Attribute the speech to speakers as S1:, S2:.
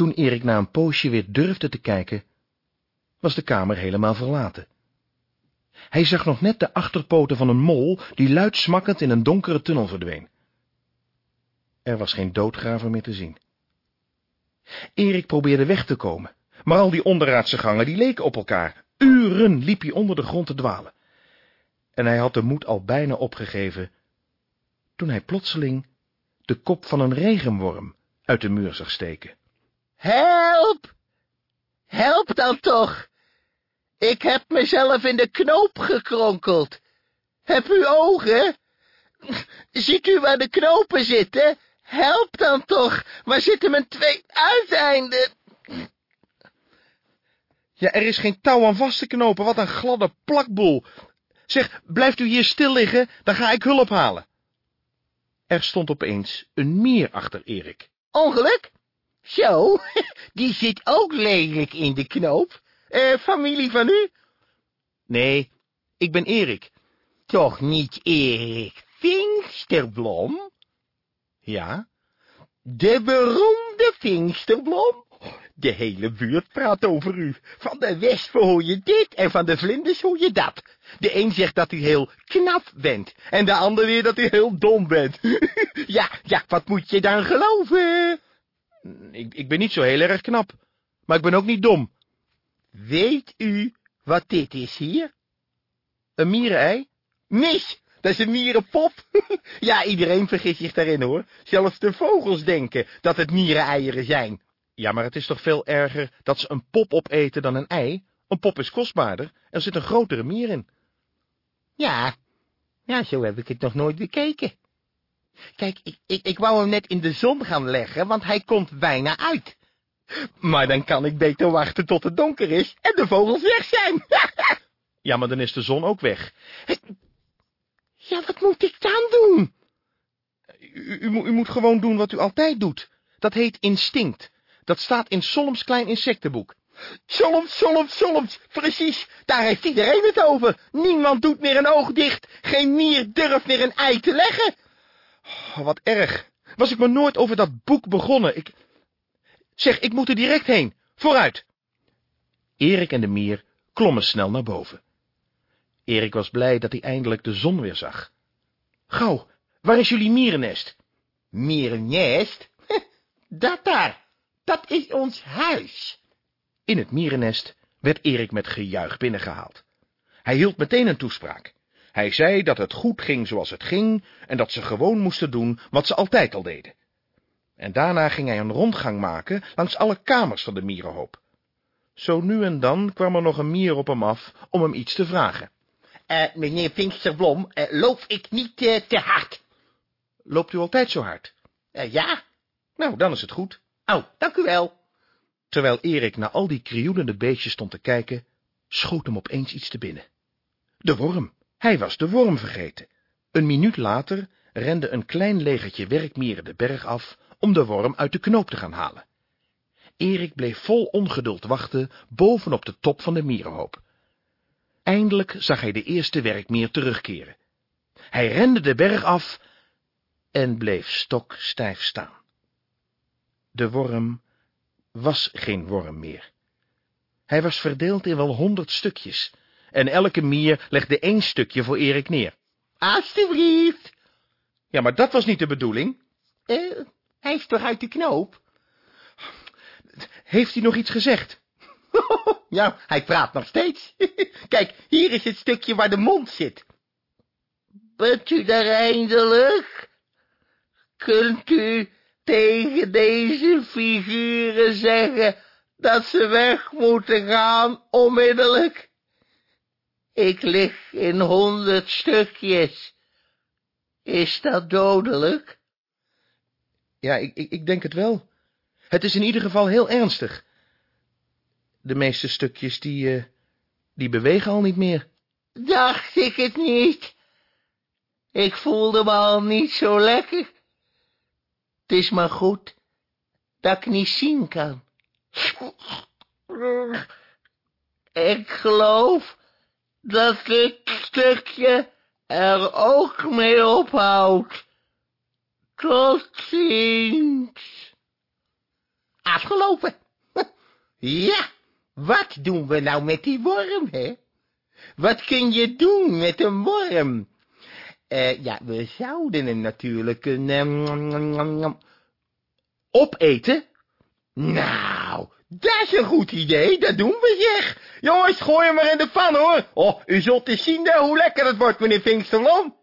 S1: Toen Erik na een poosje weer durfde te kijken, was de kamer helemaal verlaten. Hij zag nog net de achterpoten van een mol, die luid smakkend in een donkere tunnel verdween. Er was geen doodgraver meer te zien. Erik probeerde weg te komen, maar al die onderaardse gangen, die leken op elkaar. Uren liep hij onder de grond te dwalen. En hij had de moed al bijna opgegeven, toen hij plotseling de kop van een regenworm uit de muur zag steken.
S2: Help! Help dan toch! Ik heb mezelf in de knoop gekronkeld. Heb u ogen? Ziet u waar de knopen zitten? Help dan toch! Waar zitten mijn twee uiteinden?
S1: Ja, er is geen touw aan vast te knopen, wat een gladde plakboel. Zeg, blijft u hier stil liggen, dan ga ik hulp halen. Er stond opeens een mier achter Erik.
S2: Ongeluk? Zo, die zit ook lelijk in de knoop. Eh, familie van u?
S1: Nee, ik ben Erik.
S2: Toch niet Erik Vingsterblom?
S1: Ja?
S2: De beroemde Vingsterblom? De hele buurt praat over u. Van de wespen hoor je dit en van de vlinders hoor je dat. De een zegt dat u heel knap bent en de ander weer dat u heel dom bent. ja, ja, wat moet je dan geloven?
S1: Ik, ik ben niet zo heel erg knap, maar ik ben ook niet dom.
S2: Weet u wat dit is hier?
S1: Een mierenei?
S2: Mis, dat is een mierenpop. ja, iedereen vergist zich daarin, hoor. Zelfs de vogels denken dat het miereneieren zijn.
S1: Ja, maar het is toch veel erger dat ze een pop opeten dan een ei? Een pop is kostbaarder, er zit een grotere mier in.
S2: Ja, ja, zo heb ik het nog nooit bekeken. Kijk, ik, ik, ik wou hem net in de zon gaan leggen, want hij komt bijna uit. Maar dan kan ik beter wachten tot het donker is en de vogels weg zijn.
S1: ja, maar dan is de zon ook weg.
S2: Ja, wat moet ik dan doen?
S1: U, u, u moet gewoon doen wat u altijd doet. Dat heet instinct. Dat staat in Solms klein insectenboek.
S2: Solms, Solms, Solms, precies, daar heeft iedereen het over. Niemand doet meer een oog dicht, geen mier durft meer een ei te leggen.
S1: Oh, wat erg. Was ik maar nooit over dat boek begonnen. Ik... Zeg, ik moet er direct heen. Vooruit. Erik en de mier klommen snel naar boven. Erik was blij dat hij eindelijk de zon weer zag. Gauw, waar is jullie mierennest?
S2: Mierennest? Dat daar, dat is ons huis.
S1: In het mierennest werd Erik met gejuich binnengehaald. Hij hield meteen een toespraak. Hij zei dat het goed ging zoals het ging en dat ze gewoon moesten doen wat ze altijd al deden. En daarna ging hij een rondgang maken langs alle kamers van de mierenhoop. Zo nu en dan kwam er nog een mier op hem af om hem iets te vragen.
S2: Uh, meneer Pinksterblom, uh, loop ik niet uh, te hard?
S1: Loopt u altijd zo hard?
S2: ja.
S1: Nou, dan is het goed.
S2: Oh, dank u wel.
S1: Terwijl Erik naar al die krioelende beestjes stond te kijken, schoot hem opeens iets te binnen. De worm. Hij was de worm vergeten. Een minuut later rende een klein legertje werkmieren de berg af om de worm uit de knoop te gaan halen. Erik bleef vol ongeduld wachten bovenop de top van de mierenhoop. Eindelijk zag hij de eerste werkmier terugkeren. Hij rende de berg af en bleef stokstijf staan. De worm was geen worm meer. Hij was verdeeld in wel honderd stukjes, en elke mier legde één stukje voor Erik neer.
S2: Alsjeblieft.
S1: Ja, maar dat was niet de bedoeling.
S2: Eh, hij is toch uit de knoop?
S1: Heeft hij nog iets gezegd?
S2: ja, hij praat nog steeds. Kijk, hier is het stukje waar de mond zit. Bent u daar eindelijk? Kunt u tegen deze figuren zeggen dat ze weg moeten gaan onmiddellijk? Ik lig in honderd stukjes. Is dat dodelijk?
S1: Ja, ik, ik, ik denk het wel. Het is in ieder geval heel ernstig. De meeste stukjes, die, uh, die bewegen al niet meer.
S2: Dacht ik het niet. Ik voelde me al niet zo lekker. Het is maar goed dat ik niet zien kan. Ik geloof dat dit stukje er ook mee ophoudt. Tot ziens. afgelopen. Ja, wat doen we nou met die worm, hè? Wat kun je doen met een worm? Eh, ja, we zouden hem natuurlijk kunnen...
S1: Opeten?
S2: Nou, dat is een goed idee, dat doen we zeg. Jongens, gooi hem maar in de pan, hoor. Oh, u zult eens zien hoe lekker het wordt, meneer Vinksterlon.